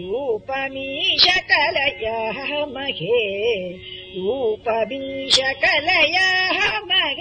रूपमीशकलयः महे। रूपमीशकलयः महे